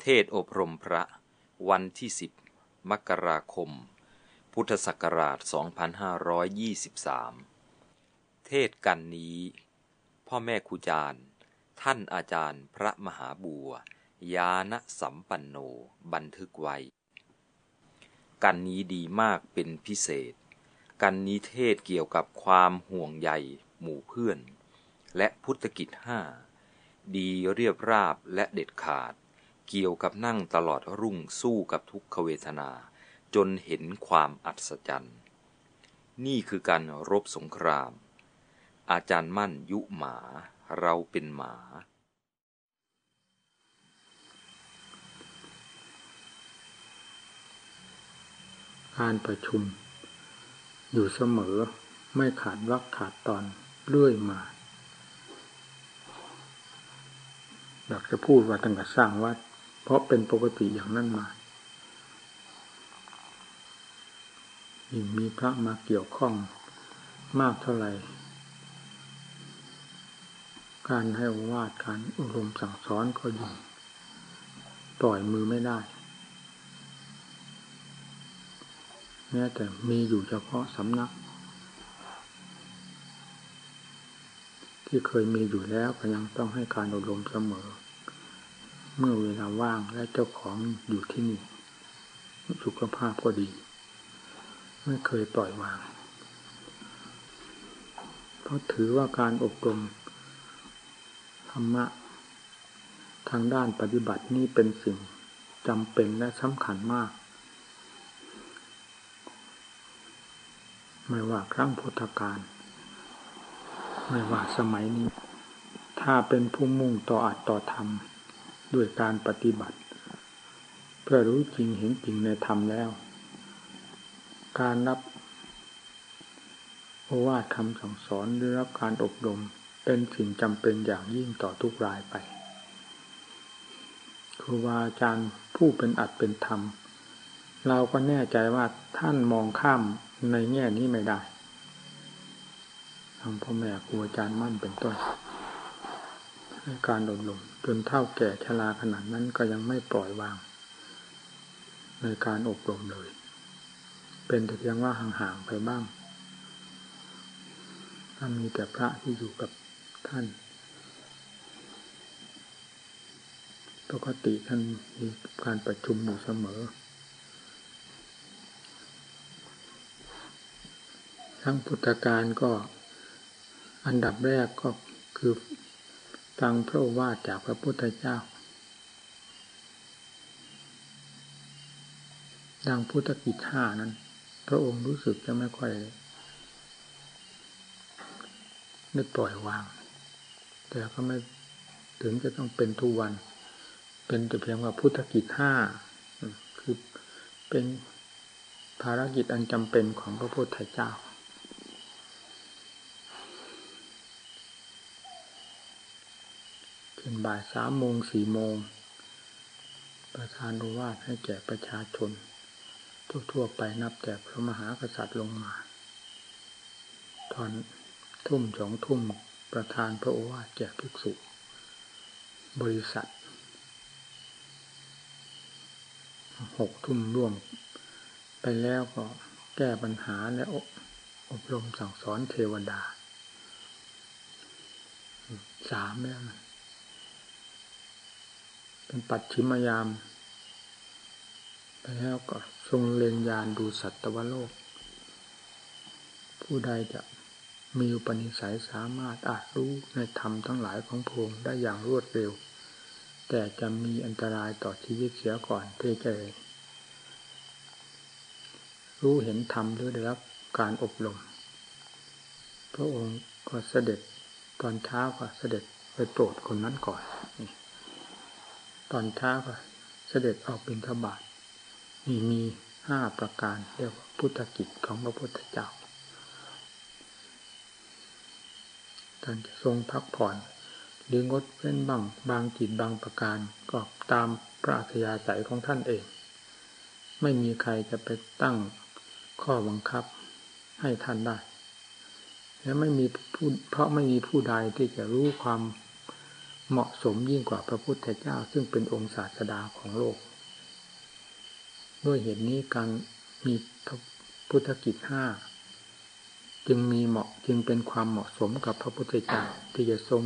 เทศอบรมพระ วันที่สิบมกราคม พุทธศักราช 2523 เทศกันนี้ พ่อแม่ครูจารย์ ท่านอาจารย์พระมหาบัวยานสัมปันโน บันทึกไว้ กันนี้ดีมากเป็นพิเศษ กันนี้เทศเกี่ยวกับความห่วงใยหมู่เพื่อน และพุทธกิจห้าดีเรียบราบและเด็ดขาด เกี่ยวกับนั่งตลอดรุ่งสู้กับทุกขเวทนา จนเห็นความอัศจรรย์ นี่คือการรบสงคราม อาจารย์มั่นยุหมา เราเป็นหมาการประชุม อยู่เสมอไม่ขาดวักขาดตอนเรื่อยมา อยากจะพูดว่าตั้งแต่สร้างวัด เพราะเป็นปกติอย่างนั้นมายิ่งมีพระมาเกี่ยวข้องมากเท่าไหร่ การให้อวาดการอบรมสั่งสอนก็ยิ่งปล่อยมือไม่ได้แม้แต่มีอยู่เฉพาะสำนัก ที่เคยมีอยู่แล้วก็ยังต้องให้การอบรมเสมอ เมื่อเวลาว่างและเจ้าของอยู่ที่นี่ สุขภาพก็ดี ไม่เคยปล่อยวาง เพราะถือว่าการอบรมธรรมะ ทางด้านปฏิบัตินี่เป็นสิ่งจำเป็นและสำคัญมาก ไม่ว่าครั้งพุทธกาลไม่ว่าสมัยนี้ ถ้าเป็นผู้มุ่งต่ออัดต่อธรรม ด้วยการปฏิบัติ เพื่อรู้จริงเห็นจริงในธรรมแล้ว การรับโอวาทคำสั่งสอนหรือรับการอบรมเป็นสิ่งจำเป็นอย่างยิ่งต่อทุกรายไปครูบาอาจารย์ผู้เป็นอัดเป็นธรรม เราก็แน่ใจว่าท่านมองข้ามในแง่นี้ไม่ได้ทางพ่อแม่ครูอาจารย์มั่นเป็นต้นให้การอบรม จนเท่าแก่ชราขนาดนั้นก็ยังไม่ปล่อยวาง ในการอบรมเลย เป็นแต่เพียงว่าห่างๆไปบ้าง ถ้ามีแต่พระที่อยู่กับท่าน ปกติท่านมีการประชุมอยู่เสมอ ทั้งพุทธการก็อันดับแรกก็คือ ฟังพระว่าจากพระพุทธเจ้า ดังพุทธกิจห้านั้น พระองค์รู้สึกจะไม่ค่อยได้ปล่อยวาง แต่ก็ไม่ถึงจะต้องเป็นทุกวัน เป็นแต่เพียงว่าพุทธกิจห้าคือเป็นภารกิจอันจำเป็นของพระพุทธเจ้า เป็นบ่ายสามโมงสี่โมง ประธานรู้ว่าให้แก่ประชาชน ทั่วๆไปนับแต่พระมหากษัตริย์ลงมา ตอนทุ่มสองทุ่มประธานพระโอวาทแก่ภิกษุ บริษัทหกทุ่มร่วม ไปแล้วก็แก้ปัญหาและอบรมสั่งสอนเทวดาสามแล้วมัน เป็นปัจฉิมยาม ไปแล้วก็ทรงเลงยานดูสัตวโลก ผู้ใดจะมีอุปนิสัยสามารถอาจรู้ในธรรมทั้งหลายของพงได้อย่างรวดเร็ว แต่จะมีอันตรายต่อชีวิตเสียก่อนที่อจะรู้เห็นธรรมหรือได้รับการอบรม พระองค์ก็เสด็จตอนเช้าก็เสด็จไปโปรดคนนั้นก่อน ตอนเช้าก็เสด็จออกบิณฑบาตนี่มีห้าประการเรียกว่าพุทธกิจของพระพุทธเจ้าท่านจะทรงพักผ่อนหรืองดเว้นบางบางกิจบางประการก็ตามพระอัธยาศัยของท่านเอง ไม่มีใครจะไปตั้งข้อบังคับให้ท่านได้ และไม่มีผู้เพราะไม่มีผู้ใดที่จะรู้ความ เหมาะสมยิ่งกว่าพระพุทธเจ้า ซึ่งเป็นองค์ศาสดาของโลก ด้วยเหตุนี้การมีพุทธกิจห้าจึงมีเหมาะจึงเป็นความเหมาะสมกับพระพุทธเจ้าที่จะทรง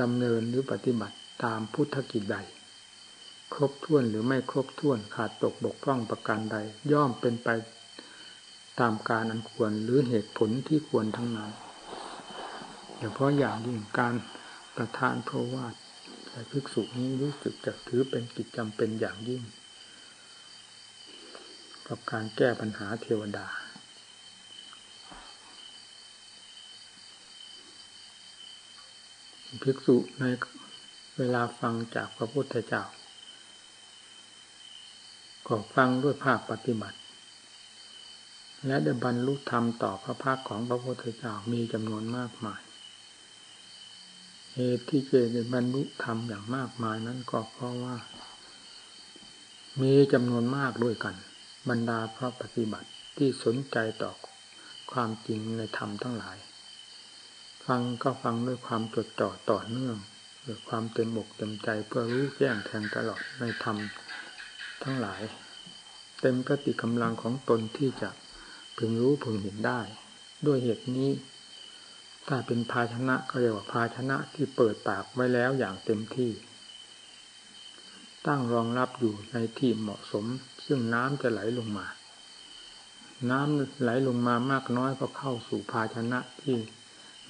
ดำเนินหรือปฏิบัติตามพุทธกิจใด ครบถ้วนหรือไม่ครบถ้วนขาดตกบกพร่องประการใด ย่อมเป็นไปตามการอันควรหรือเหตุผลที่ควรทั้งนั้นเฉพาะอย่างยิ่งการ ประทานโทวาทแก่ภิกษุนี้รู้สึกจะถือเป็นกิจจำเป็นอย่างยิ่ง กับการแก้ปัญหาเทวดา ภิกษุในเวลาฟังจากพระพุทธเจ้า ก็ฟังด้วยภาคปฏิบัติ และได้บรรลุธรรมต่อพระภาคของพระพุทธเจ้ามีจำนวนมากมาย เหตุที่เจได้บรรลุธรรมอย่างมากมายนั้นก็เพราะว่า มีจำนวนมากด้วยกัน บรรดาพระปฏิบัติที่สนใจต่อความจริงในธรรมทั้งหลาย ฟังก็ฟังด้วยความจดจ่อต่อเนื่องด้วยความเต็มอกเต็มใจเพื่อรู้แจ้งแทงตลอดในธรรมทั้งหลาย เต็มปฏิกำลังของตนที่จะพึงรู้พึงเห็นได้ ด้วยเหตุนี้ ถ้าเป็นภาชนะก็เรียกว่าภาชนะที่เปิดปากไว้แล้วอย่างเต็มที่ ตั้งรองรับอยู่ในที่เหมาะสม ซึ่งน้ำจะไหลลงมา น้ำไหลลงมามากน้อยก็เข้าสู่ภาชนะที่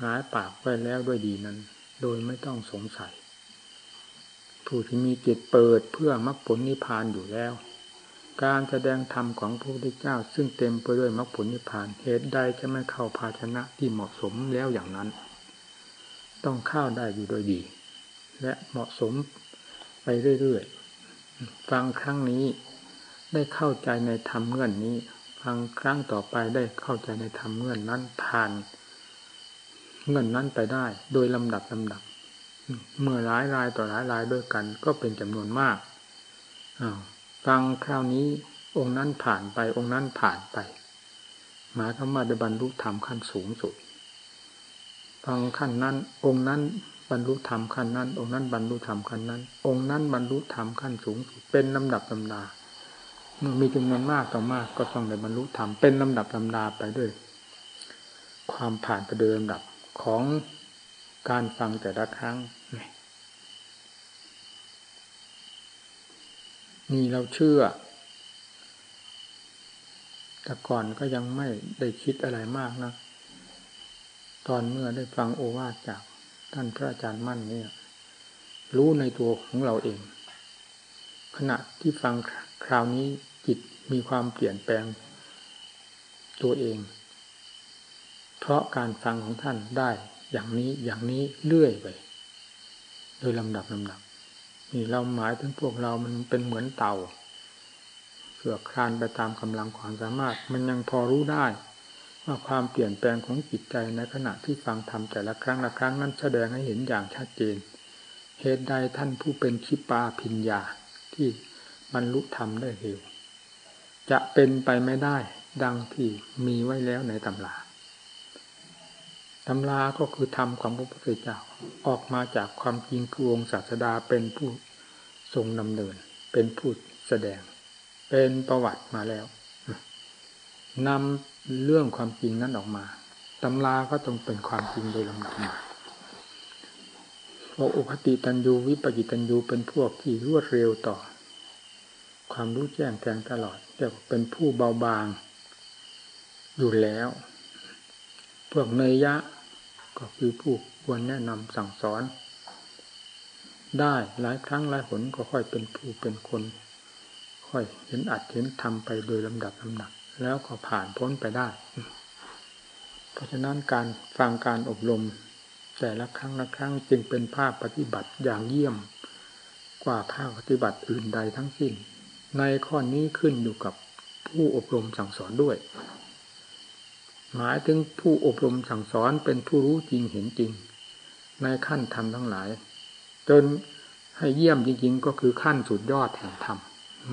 หงายปากไว้แล้วด้วยดีนั้น โดยไม่ต้องสงสัย ผู้ที่มีจิตเปิดเพื่อมรรคผลนิพพานอยู่แล้ว การแสดงธรรมของพระพุทธเจ้า ซึ่งเต็มไปด้วยมรรคผลนิพพาน เหตุใดจะไม่เข้าภาชนะที่เหมาะสมแล้วอย่างนั้น ต้องเข้าได้อยู่โดยดี และเหมาะสมไปเรื่อยๆ ฟังครั้งนี้ได้เข้าใจในธรรมเงื่อนนี้ ฟังครั้งต่อไปได้เข้าใจในธรรมเงื่อนนั้นผ่านเงินนั้นไปได้ โดยลำดับลำดับ เมื่อหลายรายต่อหลายรายด้วยกัน ก็เป็นจำนวนมากอ้าว ฟังคราวนี้องค์นั้นผ่านไปองค์นั้นผ่านไปหมายความว่าได้บรรลุธรรมขั้นสูงสุด ฟังขั้นนั้น องค์นั้นบรรลุธรรมขั้นนั้น องค์นั้นบรรลุธรรมขั้นนั้น องค์นั้นบรรลุธรรมขั้นสูงสุด เป็นลำดับลำดาเมื่อมีจำนวนมากต่อมากก็ต้องได้บรรลุธรรมเป็นลำดับลำดาไปด้วย ความผ่านไปโดยลำดับของการฟังแต่ละครั้ง นี่เราเชื่อ แต่ก่อนก็ยังไม่ได้คิดอะไรมากนะ ตอนเมื่อได้ฟังโอวาทจากท่านพระอาจารย์มั่นเนี่ย รู้ในตัวของเราเอง ขณะที่ฟังคราวนี้จิตมีความเปลี่ยนแปลงตัวเอง เพราะการฟังของท่านได้อย่างนี้อย่างนี้เรื่อยไป โดยลำดับลำดับ นี่เราหมายถึงพวกเรามันเป็นเหมือนเต่าเสือคลานไปตามกำลังความสามารถ มันยังพอรู้ได้ ว่าความเปลี่ยนแปลงของจิตใจในขณะที่ฟังทำแต่ละครั้งละครั้งนั้นแสดงให้เห็นอย่างชัดเจน เหตุใดท่านผู้เป็นชิปาพิญญาที่บรรลุธรรมได้เร็วจะเป็นไปไม่ได้ดังที่มีไว้แล้วในตำรา ตำราก็คือธรรมของพระพุทธเจ้าออกมาจากความจริงคือองค์ศาสดาเป็นผู้ทรงนำเนิน เป็นผู้แสดง เป็นประวัติมาแล้วนำเรื่องความจริงนั้นออกมาตำราก็ต้องเป็นความจริงโดยลำดับมาพวกอุคติตันยูวิปกิตันยูเป็นพวกที่รวดเร็วต่อ ความรู้แจ้งแทงตลอดเรียกเป็นผู้เบาบางอยู่แล้ว พวกเนยยะ ก็คือผู้ควรแนะนำสั่งสอน ได้หลายครั้งหลายหนก็ค่อยเป็นผู้เป็นคน ค่อยเห็นอัดเห็นทำไปโดยลำดับลำดับแล้วก็ผ่านพ้นไปได้ เพราะฉะนั้นการฟังการอบรม แต่ละครั้งละครั้งจึงเป็นภาคปฏิบัติอย่างเยี่ยม กว่าภาคปฏิบัติอื่นใดทั้งสิ้น ในข้อนี้ขึ้นอยู่กับผู้อบรมสั่งสอนด้วย หมายถึงผู้อบรมสั่งสอนเป็นผู้รู้จริงเห็นจริง ในขั้นธรรมทั้งหลาย จนให้เยี่ยมจริงๆ ก็คือขั้นสุดยอดแห่งธรรม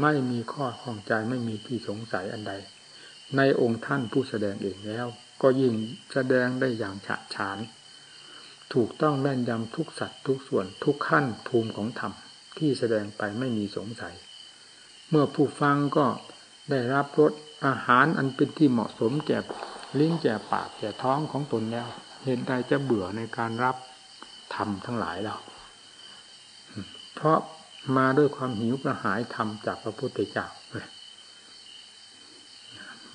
ไม่มีข้อข้องใจไม่มีที่สงสัยอันใด ในองค์ท่านผู้แสดงเองแล้ว ก็ยิ่งแสดงได้อย่างฉะฉาน ถูกต้องแม่นยำทุกสัตว์ทุกส่วนทุกขั้นภูมิของธรรมที่แสดงไปไม่มีสงสัย เมื่อผู้ฟังก็ได้รับรสอาหารอันเป็นที่เหมาะสมแก่ ลิ้นแก่ปากแก่ท้องของตนแล้ว เห็นใดจะเบื่อในการรับธรรมทั้งหลายแล้วเพราะมาด้วยความหิวกระหายธรรมจากพระพุทธเจ้า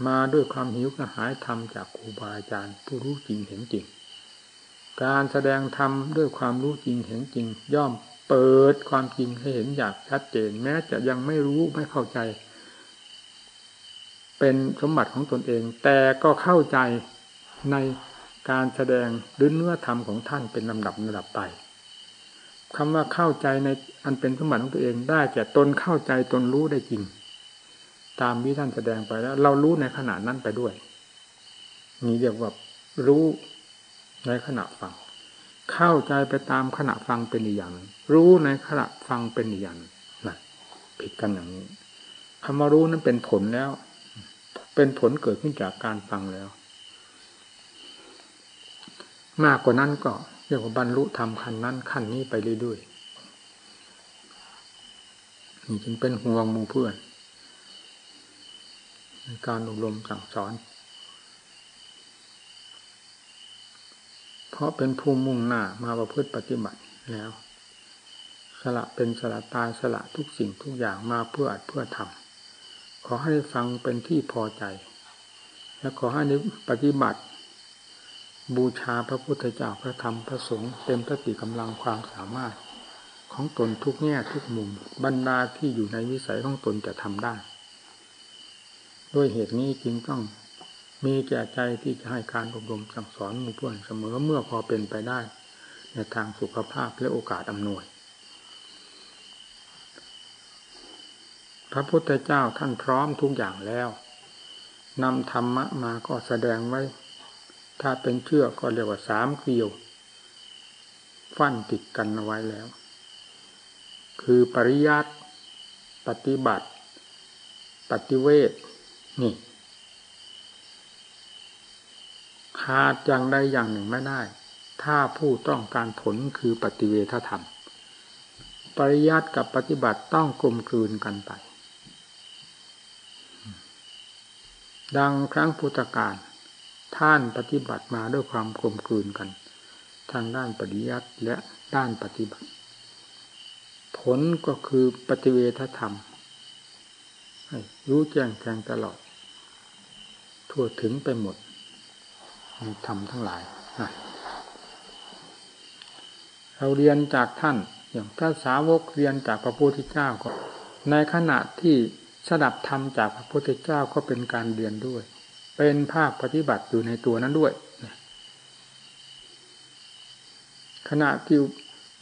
มาด้วยความหิวกระหายธรรมจากครูบาอาจารย์ผู้รู้จริงเห็นจริง การแสดงธรรมด้วยความรู้จริงเห็นจริง ย่อมเปิดความจริงให้เห็นอย่างชัดเจน แม้จะยังไม่รู้ไม่เข้าใจ เป็นสมบัติของตนเอง แต่ก็เข้าใจในการแสดงหรือเนื้อธรรมของท่านเป็นลำดับระดับไปคำว่าเข้าใจในอันเป็นสมบัติของตัวเองได้แก่ตนเข้าใจตนรู้ได้จริง ตามที่ท่านแสดงไปแล้ว เรารู้ในขณะนั้นไปด้วยนี่เรียกว่ารู้ในขณะฟัง เข้าใจไปตามขณะฟังเป็นอีกอย่าง รู้ในขณะฟังเป็นอีกอย่างนะผิดกันอย่างนี้คำว่ารู้นั้นเป็นผลแล้ว เป็นผลเกิดขึ้นจากการฟังแล้ว มากกว่านั้นก็เรียกว่าบรรลุธรรมขั้นนั้นขั้นนี้ไปเรื่อยๆนี่จึงเป็นห่วงมูเพื่อนในการอบรมสั่งสอน เพราะเป็นภูมิมุ่งหน้ามาประพฤติปฏิบัติแล้ว สละเป็นสละตายสละทุกสิ่งทุกอย่างมาเพื่ออัดเพื่อทำ ขอให้ฟังเป็นที่พอใจ และขอให้ปฏิบัติ บูชาพระพุทธเจ้าพระธรรมพระสงฆ์เต็มสติกำลังความสามารถ ของตนทุกแง่ทุกมุมบรรดาที่อยู่ในวิสัยของตนจะทำได้ ด้วยเหตุนี้จึงต้องมีแก่ใจที่จะให้การอบรมสั่งสอนมู่เพื่อนเสมอเมื่อพอเป็นไปได้ ในทางสุขภาพและโอกาสอำนวย พระพุทธเจ้าท่านพร้อมทุกอย่างแล้วนำธรรมะมาก็แสดงไว้ ถ้าเป็นเชือกก็เรียกว่าสามเกลียว ฟันติดกันเอาไว้แล้ว คือปริยัติปฏิบัติ ปฏิเวทนี่ขาดอย่างใดอย่างหนึ่งไม่ได้ ถ้าผู้ต้องการผลคือปฏิเวทธรรม ปริยัติกับปฏิบัติต้องกลมกลืนกันไป ดังครั้งพุทธกาลท่านปฏิบัติมาด้วยความกลมกลืนกัน ทางด้านปฏิยัติและด้านปฏิบัติ ผลก็คือปฏิเวทธรรมรู้แจ้งแทงตลอด ทั่วถึงไปหมดในธรรมทั้งหลายเราเรียนจากท่านอย่างพระสาวกเรียนจากพระพุทธเจ้าก็ในขณะที่ สดับธรรมจากพระพุทธเจ้าก็เป็นการเรียนด้วย เป็นภาคปฏิบัติอยู่ในตัวนั้นด้วย ขณะที่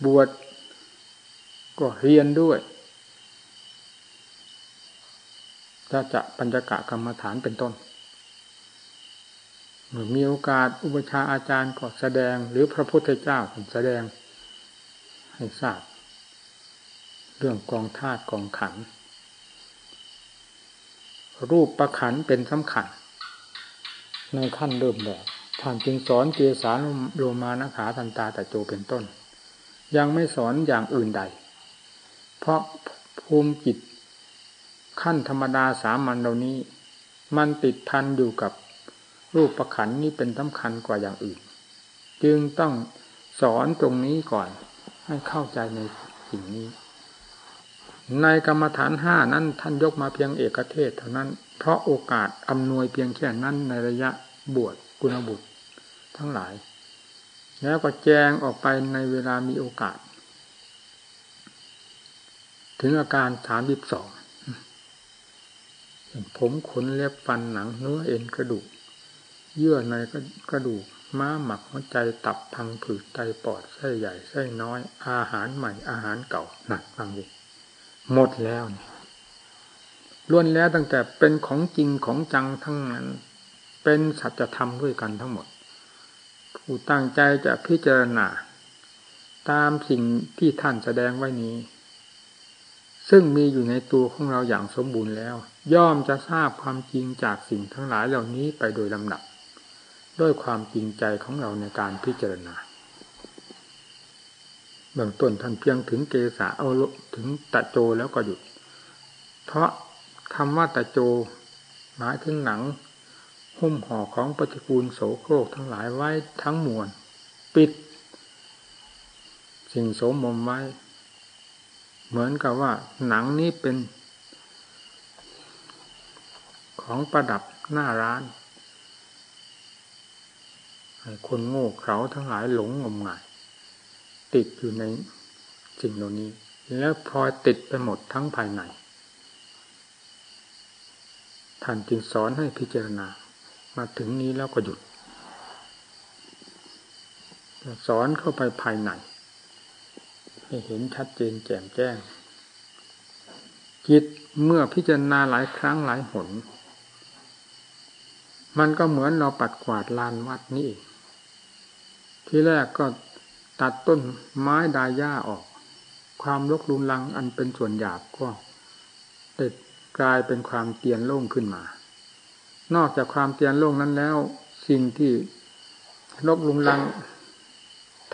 บวชก็เรียนด้วยจะจะปัญจกะกรรมฐานเป็นต้น เมื่อมีโอกาสอุปชาอาจารย์ก็แสดงหรือพระพุทธเจ้าแสดงให้ทราบ เรื่องกองธาตุกองขัน รูปประขันเป็นสำคัญ ในขั้นเริ่มแบบท่านจึงสอนเกสาโลมานะขาทันตาแต่โจเป็นต้น ยังไม่สอนอย่างอื่นใด เพราะภูมิจิตขั้นธรรมดาสามัญเหล่านี้ มันติดพันอยู่กับรูปประขันนี้เป็นสำคัญกว่าอย่างอื่น จึงต้องสอนตรงนี้ก่อนให้เข้าใจในสิ่งนี้ ในกรรมฐานห้านั้นท่านยกมาเพียงเอกเทศเท่านั้น เพราะโอกาสอำนวยเพียงแค่นั้นในระยะบวชกุณบุตร ทั้งหลาย แล้วก็แจงออกไปในเวลามีโอกาส ถึงอาการสามยิบสองผมขนเล็บฟันหนังเนื้อเอ็นกระดูก เยื่อในกระดูกม้าหมักหัวใจตับพังผืดไตปอดไส้ใหญ่ไส้น้อย อาหารใหม่อาหารเก่าหนักฟังดิ หมดแล้วล้วนแล้วตั้งแต่เป็นของจริงของจังทั้งนั้น เป็นสัจธรรมด้วยกันทั้งหมด ผู้ตั้งใจจะพิจารณา ตามสิ่งที่ท่านแสดงไว้นี้ ซึ่งมีอยู่ในตัวของเราอย่างสมบูรณ์แล้ว ย่อมจะทราบความจริงจากสิ่งทั้งหลายเหล่านี้ไปโดยลำดับ ด้วยความจริงใจของเราในการพิจารณา เบื้องต้นท่านเพียงถึงเกษาเอาถึงตะโจแล้วก็หยุด เพราะคำว่าตะโจหมายถึงหนัง หุ้มห่อของปฏิกูลโสโครกทั้งหลายไว้ทั้งมวลปิด สิ่งโสมมไว้ เหมือนกับว่า หนังนี้เป็นของประดับหน้าร้านคนโง่เขาทั้งหลายหลงงมงาย ติดอยู่ในสิ่งเหล่านี้ แล้วพอติดไปหมดทั้งภายในท่านจึงสอนให้พิจารณา มาถึงนี้แล้วก็หยุด สอนเข้าไปภายในให้เห็นชัดเจนแจ่มแจ้ง จิตเมื่อพิจารณาหลายครั้งหลายหน มันก็เหมือนเราปัดกวาดลานวัดนี่เองที่แรกก็ ตัดต้นไม้ดายหญ้าออก ความรกรุงรังอันเป็นส่วนหยาบก็เด็ดกลายเป็นความเตียนโล่งขึ้นมา นอกจากความเตียนโล่งนั้นแล้ว สิ่งที่รกรุงรัง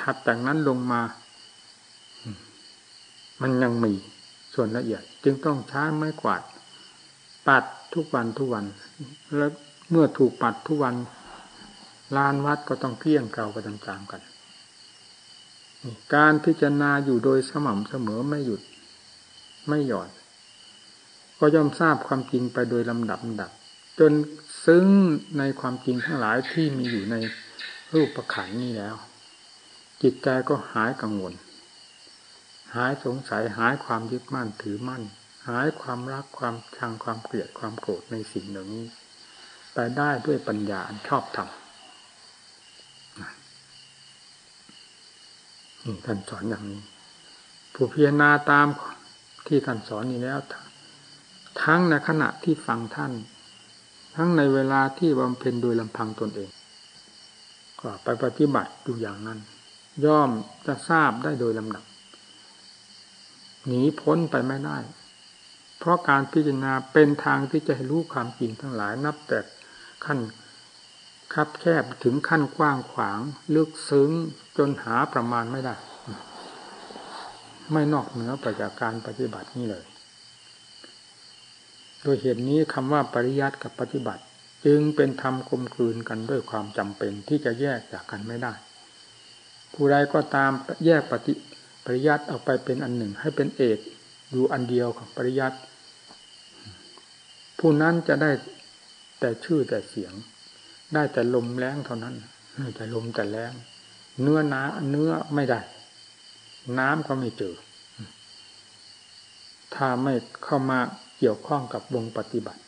ถัดจากนั้นลงมา มันยังมีส่วนละเอียด จึงต้องใช้ไม้กวาด ปัดทุกวันทุกวัน แล้วเมื่อถูกปัดทุกวันลานวัดก็ต้องเกลี้ยงเกลาไปตามๆกัน การพิจารณาอยู่โดยสม่ำเสมอไม่หยุดไม่หย่อน ก็ย่อมทราบความจริงไปโดยลำดับดับ จนซึ้งในความจริงทั้งหลายที่มีอยู่ในรูปประขันนี้แล้ว จิตใจก็หายกังวล หายสงสัยหายความยึดมั่นถือมั่น หายความรักความชังความเกลียดความโกรธในสิ่งเหล่านี้ ไปได้ด้วยปัญญาอันชอบธรรม ท่านสอนอย่างนี้ ผู้พิจารณาตามที่ท่านสอนนี้แล้ว ทั้งในขณะที่ฟังท่าน ทั้งในเวลาที่บำเพ็ญโดยลำพังตนเอง ก็ไปปฏิบัติอยู่อย่างนั้น ย่อมจะทราบได้โดยลำดับหนีพ้นไปไม่ได้ เพราะการพิจารณาเป็นทางที่จะให้รู้ความจริงทั้งหลายนับแต่ขั้น คับแคบถึงขั้นกว้างขวาง ลึกซึ้งจนหาประมาณไม่ได้ ไม่นอกเหนือไปจากการปฏิบัตินี้เลย โดยเหตุนี้คำว่าปริยัติกับปฏิบัติ จึงเป็นธรรมกลมกลืนกันด้วยความจำเป็นที่จะแยกจากกันไม่ได้ ผู้ใดก็ตามแยกปฏิปริยัติออกไปเป็นอันหนึ่ง ให้เป็นเอกอยู่อันเดียวของปริยัติผู้นั้นจะได้แต่ชื่อแต่เสียง ได้แต่ลมแรงเท่านั้นแต่ลมแต่แรงเนื้อน้าเนื้อไม่ได้ น้ำก็ไม่เจอ ถ้าไม่เข้ามาเกี่ยวข้องกับวงปฏิบัติ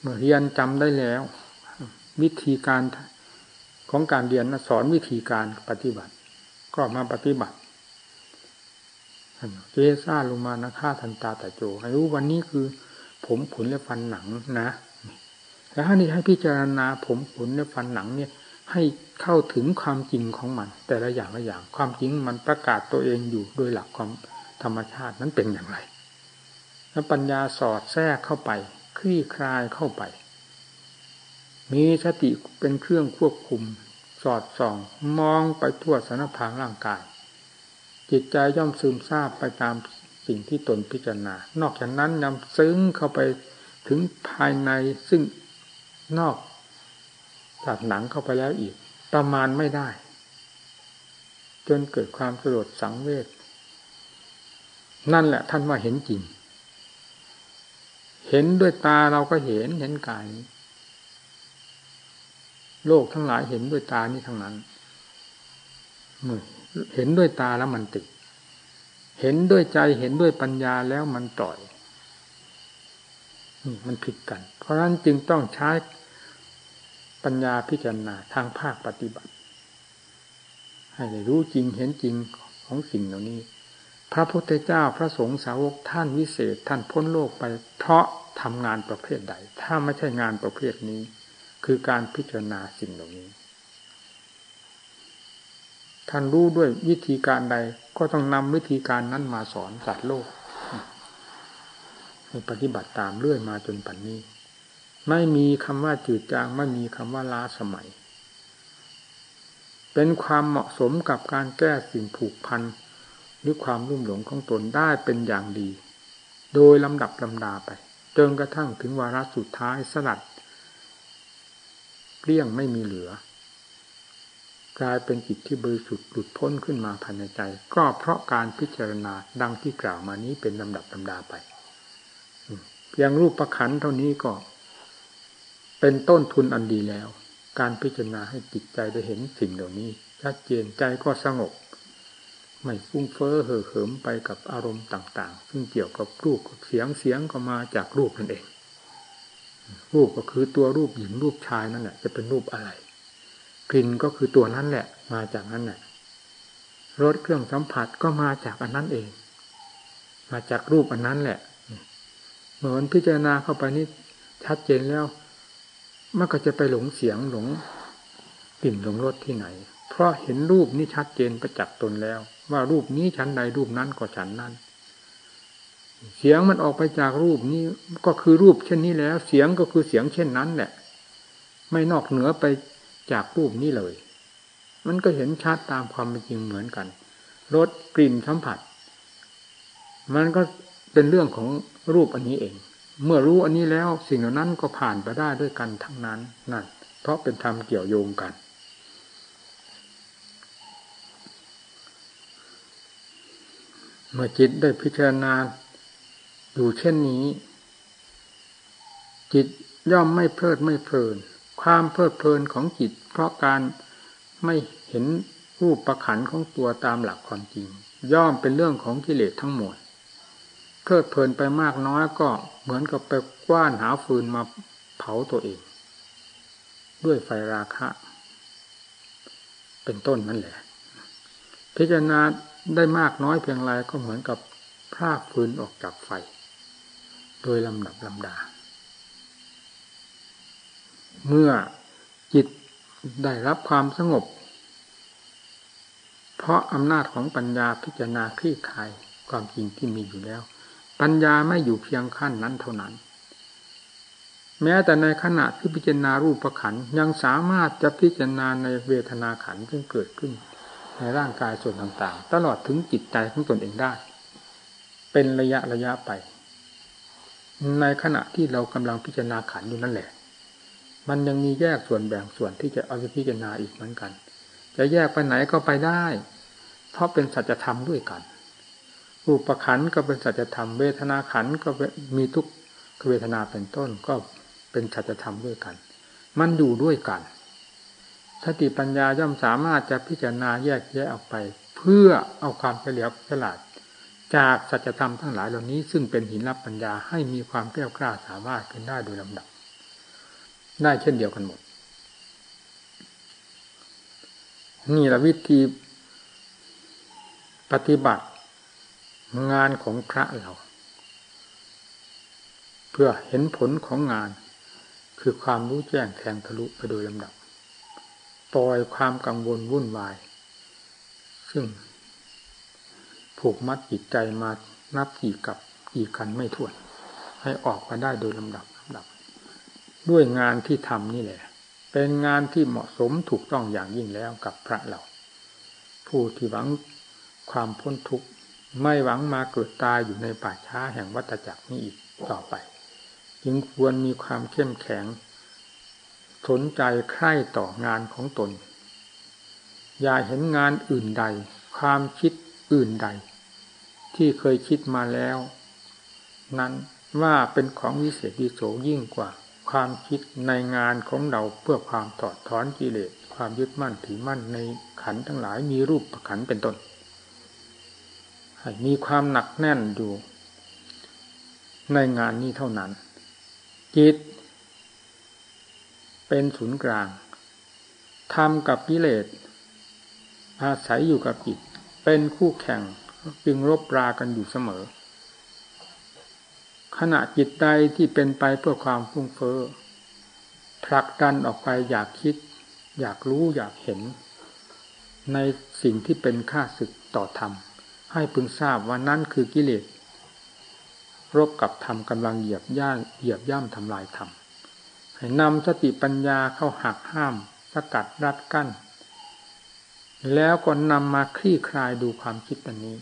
เมื่อเรียนจำได้แล้ว วิธีการของการเรียนสอนวิธีการปฏิบัติ ก็มาปฏิบัติเจซ่าลงมานะฆ่าทันตาแต่โจให้รู้วันนี้คือ ผมขุนและฟันหนังนะ แล้วนี่ให้พิจารณาผมขนในฟันหนังเนี่ย ให้เข้าถึงความจริงของมัน แต่ละอย่างละอย่าง ความจริงมันประกาศตัวเองอยู่โดยหลักความธรรมชาตินั้นเป็นอย่างไร แล้วปัญญาสอดแทรกเข้าไป คลี่คลายเข้าไป มีสติเป็นเครื่องควบคุม สอดส่องมองไปทั่วสารพางร่างกาย จิตใจย่อมซึมซาบไปตามสิ่งที่ตนพิจารณา นอกจากนั้นนำซึ้งเข้าไปถึงภายในซึ่ง นอกจากหนังเข้าไปแล้วอีก ประมาณไม่ได้ จนเกิดความสลดสังเวชนั่นแหละท่านว่าเห็นจริง เห็นด้วยตาเราก็เห็นเห็นกายโลกทั้งหลายเห็นด้วยตานี่ทั้งนั้น เห็นด้วยตาแล้วมันติด เห็นด้วยใจเห็นด้วยปัญญาแล้วมันต่อยนี่มันผิดกัน เพราะนั้นจึงต้องใช้ ปัญญาพิจารณาทางภาคปฏิบัติ ให้ได้รู้จริงเห็นจริงของสิ่งเหล่านี้ พระพุทธเจ้าพระสงฆ์สาวกท่านวิเศษท่านพ้นโลกไป เพราะทำงานประเภทใด ถ้าไม่ใช่งานประเภทนี้ คือการพิจารณาสิ่งเหล่านี้ ท่านรู้ด้วยวิธีการใดก็ต้องนำวิธีการนั้นมาสอนสัตว์โลกปฏิบัติตามเรื่อยมาจนปัจนนี้ ไม่มีคำว่าจืดจางไม่มีคำว่าล้าสมัย เป็นความเหมาะสมกับการแก้สิ่งผูกพันหรือความรุ่มหลงของตนได้เป็นอย่างดี โดยลำดับลำดาไปจนกระทั่งถึงวาระสุดท้ายสลัดเกลี้ยงไม่มีเหลือ กลายเป็นจิตที่บริสุทธิ์หลุดพ้นขึ้นมาภายในใจ ก็เพราะการพิจารณาดังที่กล่าวมานี้เป็นลำดับลำดาไปเพียงรูปประคันเท่านี้ก็ เป็นต้นทุนอันดีแล้ว การพิจารณาให้จิตใจได้เห็นสิ่งเหล่านี้ชัดเจนใจก็สงบ ไม่ฟุ้งเฟ้อเห่อเหิมไปกับอารมณ์ต่าง ๆ ซึ่งเกี่ยวกับรูปเสียงเสียงก็มาจากรูปนั่นเอง รูปก็คือตัวรูปหญิงรูปชายนั่นแหละจะเป็นรูปอะไรกลิ่นก็คือตัวนั้นแหละ มาจากนั้นแหละรสเครื่องสัมผัสก็มาจากอันนั้นเอง มาจากรูปอันนั้นแหละเหมือนพิจารณาเข้าไปนี่ชัดเจนแล้ว มันก็จะไปหลงเสียงหลงกลิ่นหลงรสที่ไหน เพราะเห็นรูปนี่ชัดเจนประจักษ์ตนแล้ว ว่ารูปนี้ชั้นใดรูปนั้นก็ชั้นนั้นเสียงมันออกไปจากรูปนี้ก็คือรูปเช่นนี้แล้ว เสียงก็คือเสียงเช่นนั้นแหละ ไม่นอกเหนือไปจากรูปนี้เลย มันก็เห็นชัดตามความเป็นจริงเหมือนกันรสกลิ่นสัมผัส มันก็เป็นเรื่องของรูปอันนี้เอง เมื่อรู้อันนี้แล้วสิ่งเหล่านั้นก็ผ่านไปได้ด้วยกันทั้งนั้นนั่นเพราะเป็นธรรมเกี่ยวโยงกัน เมื่อจิตได้พิจารณาอยู่เช่นนี้ จิตย่อมไม่เพลิดไม่เพลิน ความเพลิดเพลินของจิต เพราะการไม่เห็นรูปประขันของตัวตามหลักความจริง ย่อมเป็นเรื่องของกิเลสทั้งหมด เพลิดเพลินไปมากน้อยก็เหมือนกับไปกว้านหาฟืนมาเผาตัวเอง ด้วยไฟราคะ เป็นต้นนั่นแหละ พิจารณาได้มากน้อยเพียงไรก็เหมือนกับพรากฟืนออกจากไฟ โดยลำดับลำดา เมื่อจิตได้รับความสงบ เพราะอำนาจของปัญญาพิจารณาคลี่คลายความจริงที่มีอยู่แล้ว ปัญญาไม่อยู่เพียงขั้นนั้นเท่านั้น แม้แต่ในขณะที่พิจารณารูปขันยังสามารถจะพิจารณาในเวทนาขันซึ่งเกิดขึ้น ในร่างกายส่วนต่างๆ ตลอดถึงจิตใจของตนเองได้ เป็นระยะระยะไป ในขณะที่เรากำลังพิจารณาขันอยู่นั่นแหละ มันยังมีแยกส่วนแบ่งส่วนที่จะเอาไปพิจารณาอีกเหมือนกัน จะแยกไปไหนก็ไปได้ เพราะเป็นสัจธรรมด้วยกัน รูปขันก็เป็นสัจธรรมเวทนาขันก็มีทุกเวทนาเป็นต้นก็เป็นสัจธรรมด้วยกัน มันอยู่ด้วยกัน สติปัญญาย่อมสามารถจะพิจารณาแยกแยะออกไป เพื่อเอาความเฉลียวฉลาด จากสัจธรรมทั้งหลายเหล่านี้ ซึ่งเป็นหินรับปัญญาให้มีความแก้วกล้าสามารถขึ้นได้โดยลำดับ ได้เช่นเดียวกันหมด นี่แหละวิธีปฏิบัติ งานของพระเรา เพื่อเห็นผลของงาน คือความรู้แจ้งแทงทะลุไปโดยลำดับปล่อยความกังวลวุ่นวาย ซึ่ง ผูกมัดจิตใจมานับกี่กับกี่คันไม่ถ้วน ให้ออกมาได้โดยลำดับลำดับ ด้วยงานที่ทำนี่แหละ เป็นงานที่เหมาะสมถูกต้องอย่างยิ่งแล้วกับพระเรา ผู้ที่หวังความพ้นทุกข์ ไม่หวังมาเกิดตายอยู่ในป่าช้าแห่งวัฏจักรนี้อีกต่อไป จึงควรมีความเข้มแข็ง สนใจใคร่ต่องานของตน อย่าเห็นงานอื่นใด ความคิดอื่นใด ที่เคยคิดมาแล้ว นั้นว่าเป็นของวิเศษวิโสยิ่งกว่า ความคิดในงานของเราเพื่อความถอดถอนกิเลสความยึดมั่นถือมั่นในขันทั้งหลายมีรูปขันเป็นต้น มีความหนักแน่นอยู่ในงานนี้เท่านั้น จิต เป็นศูนย์กลางทำกับกิเลสอาศัยอยู่กับจิต เป็นคู่แข่งจึงรบรากันอยู่เสมอ ขณะจิตใดที่เป็นไปเพื่อความฟุ้งเฟ้อผลักดันออกไปอยากคิด อยากรู้อยากเห็น ในสิ่งที่เป็นค่าศึกต่อธรรม ให้พึงทราบว่านั่นคือกิเลสรบกับธรรมกำลังเหยียบย่าเหยียบย่ำทำลายธรรมให้นำสติปัญญาเข้าหักห้าม สกัดรัดกั้น แล้วก็นำมาคลี่คลายดูความคิดอันนี้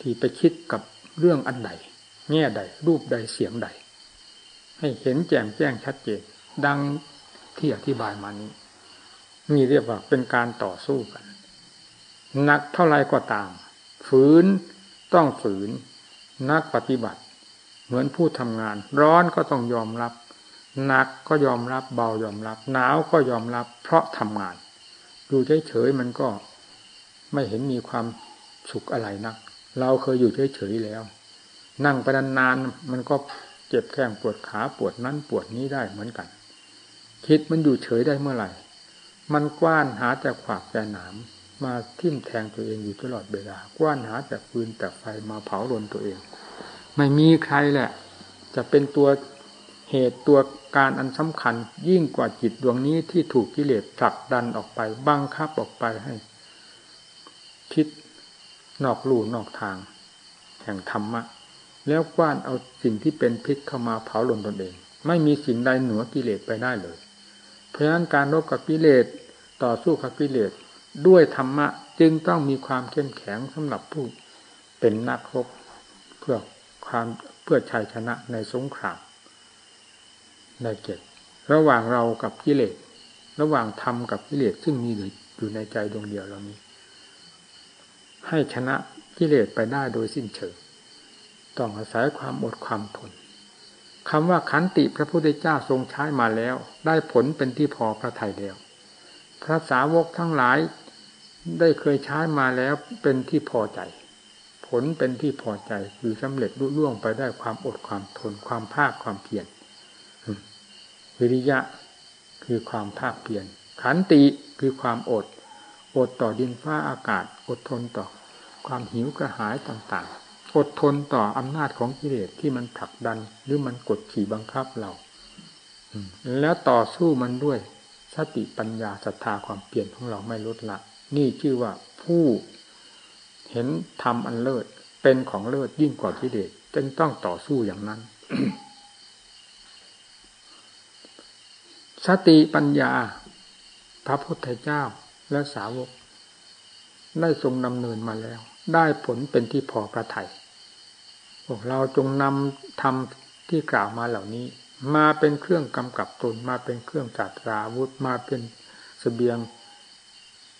ที่ไปคิดกับเรื่องอันใดแง่ใด รูปใดเสียงใด ให้เห็นแจ่มแจ้งชัดเจน ดังที่อธิบายมานี้ นี่เรียกว่าเป็นการต่อสู้กัน นักเท่าไรก็ตาม ฝืนต้องฝืน นักปฏิบัติ เหมือนผู้ทำงาน ร้อนก็ต้องยอมรับหนักก็ยอมรับเบายอมรับ หนาวก็ยอมรับ เพราะทำงานอยู่เฉยๆมันก็ไม่เห็นมีความสุขอะไรนัก เราเคยอยู่เฉยๆแล้ว นั่งไปนานๆมันก็เจ็บแข้งปวดขาปวดนั้นปวดนี้ได้เหมือนกัน คิดมันอยู่เฉยได้เมื่อไหร่ มันกว้านหาแต่ขวากแต่หนาม มาทิ่มแทงตัวเองอยู่ตลอดเวลา กว้านหาแต่ฟืนแต่ไฟมาเผารนตัวเอง ไม่มีใครแหละ จะเป็นตัวเหตุตัวการอันสำคัญ ยิ่งกว่าจิตดวงนี้ที่ถูกกิเลสผลักดันออกไป บังคับออกไปให้ คิดนอกลู่นอกทาง แห่งธรรมะ แล้วกว้านเอาสิ่งที่เป็นพิษเข้ามาเผาลนตนเอง ไม่มีสิ่งใดเหนือกิเลสไปได้เลย เพราะฉะนั้นการรบกับกิเลสต่อสู้กับกิเลส ด้วยธรรมะจึงต้องมีความเข้มแข็งสำหรับผู้เป็นนักรบเพื่อความเพื่อชัยชนะในสงครามในเกตระหว่างเรากับกิเลสระหว่างธรรมกับกิเลสซึ่งมีอยู่ในใจดวงเดียวเรานี้ให้ชนะกิเลสไปได้โดยสิ้นเชิงต้องอาศัยความอดความทนคำว่าขันติพระพุทธเจ้าทรงใช้มาแล้ว ได้ผลเป็นที่พอพระทัยแล้ว พระสาวกทั้งหลาย ได้เคยใช้มาแล้วเป็นที่พอใจ ผลเป็นที่พอใจคือสำเร็จรุ่ล่วงไปได้ความอดความทนความภาคความเพียรวิริยะคือความภาคเพียรขันติคือความอด อดต่อดินฟ้าอากาศ อดทนต่อ ความหิวกระหายต่างๆ อดทนต่ออำนาจของกิเลสที่มันผลักดัน หรือมันกดขี่บังคับเราแล้วต่อสู้มันด้วยสติปัญญาศรัทธาความเปลี่ยนของเราไม่ลดละ นี่ชื่อว่าผู้เห็นธรรมอันเลิศเป็นของเลิศยิ่งกว่ากิเลสจึงต้องต่อสู้อย่างนั้น สติปัญญา พระพุทธเจ้าและสาวก ได้ทรงดำเนินมาแล้ว ได้ผลเป็นที่พอประทัยพวกเราจงนำทำที่กล่าวมาเหล่านี้ มาเป็นเครื่องกำกับตนมาเป็นเครื่องจัดราวุธมาเป็นสเสบียง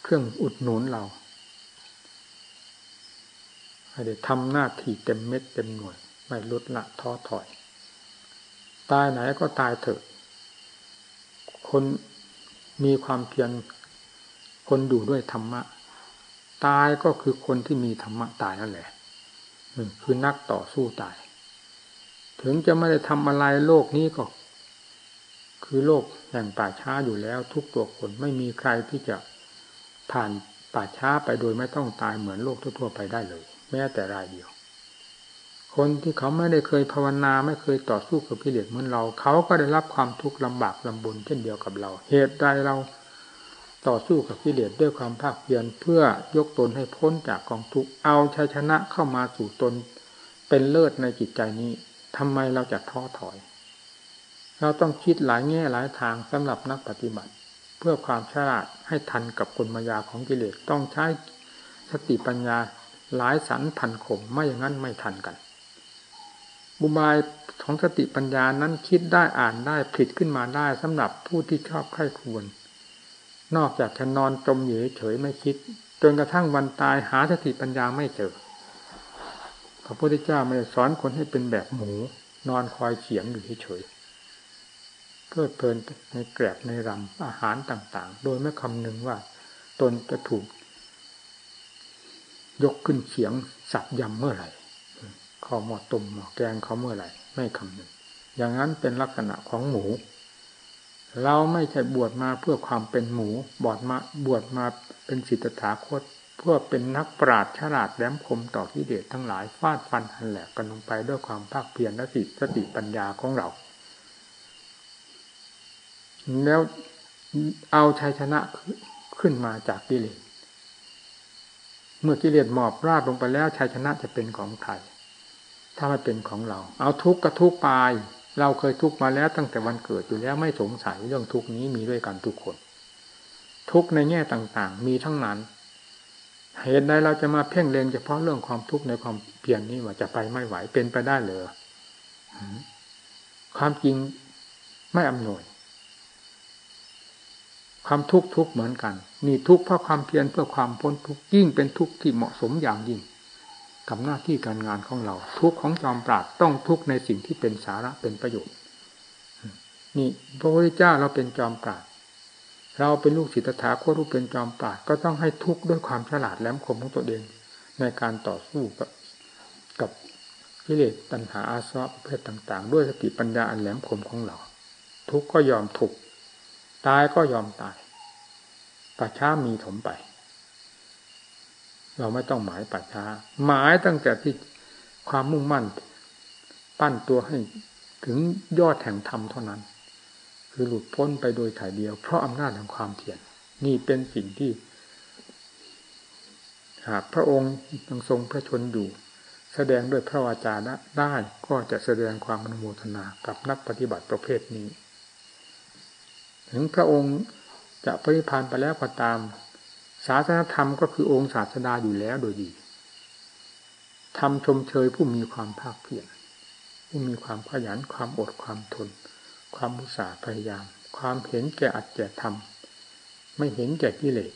เครื่องอุดหนุนเราให้ได้ทำหน้าที่เต็มเม็ดเต็มหน่วย ไม่ลดละท้อถอย ตายไหนก็ตายเถอะ คนมีความเพียรคนอยู่ด้วยธรรมะ ตายก็คือคนที่มีธรรมะตายนั่นแหละคือนักต่อสู้ตาย ถึงจะไม่ได้ทำอะไรโลกนี้ก็ คือโลกแห่งป่าช้าอยู่แล้วทุกตัวคนไม่มีใครที่จะ ผ่านป่าช้าไปโดยไม่ต้องตายเหมือนโลกทั่วไปได้เลย แม้แต่รายเดียว คนที่เขาไม่ได้เคยภาวนาไม่เคยต่อสู้กับกิเลสเหมือนเรา เขาก็ได้รับความทุกข์ลำบากลำบนเช่นเดียวกับเรา เหตุใดเราต่อสู้กับกิเลสด้วยความภาคเพียรเพื่อยกตนให้พ้นจากกองทุกข์เอาชัยชนะเข้ามาสู่ตนเป็นเลิศในจิตใจนี้ทำไมเราจะท้อถอย เราต้องคิดหลายแง่หลายทางสำหรับนักปฏิบัติ เพื่อความฉลาดให้ทันกับกลมายาของกิเลสต้องใช้สติปัญญาหลายสันพันข่มไม่อย่างนั้นไม่ทันกัน บุบายของสติปัญญานั้นคิดได้อ่านได้ผลิตขึ้นมาได้สำหรับผู้ที่ชอบใคร่ควร นอกจากจะนอนจมอยู่เฉยไม่คิด จนกระทั่งวันตายหาสติปัญญาไม่เจอพระพุทธเจ้าไม่ได้สอนคนให้เป็นแบบหมู นอนคอยเขียงอยู่เฉย เพื่อเพลินในแกลบในรำอาหารต่างๆ โดยไม่คำนึงว่า ตนจะถูก ยกขึ้นเขียงสับยำเมื่อไหร่ข้าวหมอตุ่มหมอแกงเขาเมื่อไหร่ ไม่คำนึง อย่างนั้นเป็นลักษณะของหมู เราไม่ใช่บวชมาเพื่อความเป็นหมูบวชมาบวชมาเป็นสิทธาคตเพื่อเป็นนักปราชญ์ฉลาดแหลมคมต่อที่เดชทั้งหลายฟาดฟันหันแหลกกันลงไปด้วยความภาคเพียรและสติสติปัญญาของเรา แล้วเอาชัยชนะขึ้นมาจากกิเลสเมื่อกิเลสหมอบราดลงไปแล้วชัยชนะจะเป็นของใครถ้าไม่เป็นของเรา เอาทุกข์ก็ทุกข์ไปเราเคยทุกข์มาแล้วตั้งแต่วันเกิดอยู่แล้วไม่สงสัยเรื่องทุกข์นี้มีด้วยกันทุกคน ทุกข์ในแง่ต่างๆ มีทั้งนั้น เหตุใดเราจะมาเพ่งเล็งเฉพาะเรื่องความทุกข์ในความเพียรนนี้ว่าจะไปไม่ไหวเป็นไปได้เลยความจริงไม่อำนวย ความทุกข์ทุกเหมือนกันมีทุกข์เพราะความเพียรเพื่อความพ้นทุกข์ยิ่งเป็นทุกข์ที่เหมาะสมอย่างยิ่ง กับหน้าที่การงานของเรา ทุกข์ของจอมปราดต้องทุกข์ในสิ่งที่เป็นสาระเป็นประโยชน์ นี่พระพุทธเจ้าเราเป็นจอมปราดเราเป็นลูกศิษย์ถาคตรูปเป็นจอมปราดก็ต้องให้ทุกข์ด้วยความฉลาดแหลมคมของตัวเอง ในการต่อสู้กับกับกิเลสตัณหาอาสวะประเภทต่าง ๆ ด้วยสติปัญญาอันแหลมคมของเรา ทุกข์ก็ยอมถูก ตายก็ยอมตายป่าช้ามีถมไป เราไม่ต้องหมายป่าช้า หมายตั้งแต่ที่ความมุ่งมั่น ปั้นตัวให้ถึงยอดแห่งธรรมเท่านั้น คือหลุดพ้นไปโดยถ่ายเดียว เพราะอำนาจแห่งความเพียรนี่เป็นสิ่งที่ หากพระองค์ยังทรงพระชนอยู่แสดงด้วยพระวาจาได้ก็จะแสดงความอนุโมทนากับนักปฏิบัติประเภทนี้ ถึงพระองค์จะปริพันธ์ไปแล้วก็ตาม ศาสนธรรมก็คือองค์ศาสดาอยู่แล้วโดยดีทำชมเชยผู้มีความภาคเพียรผู้มีความขยันความอดความทน ความมุสาพยายาม ความเห็นแก่อัดแก่ทำไม่เห็นแก่กิเลส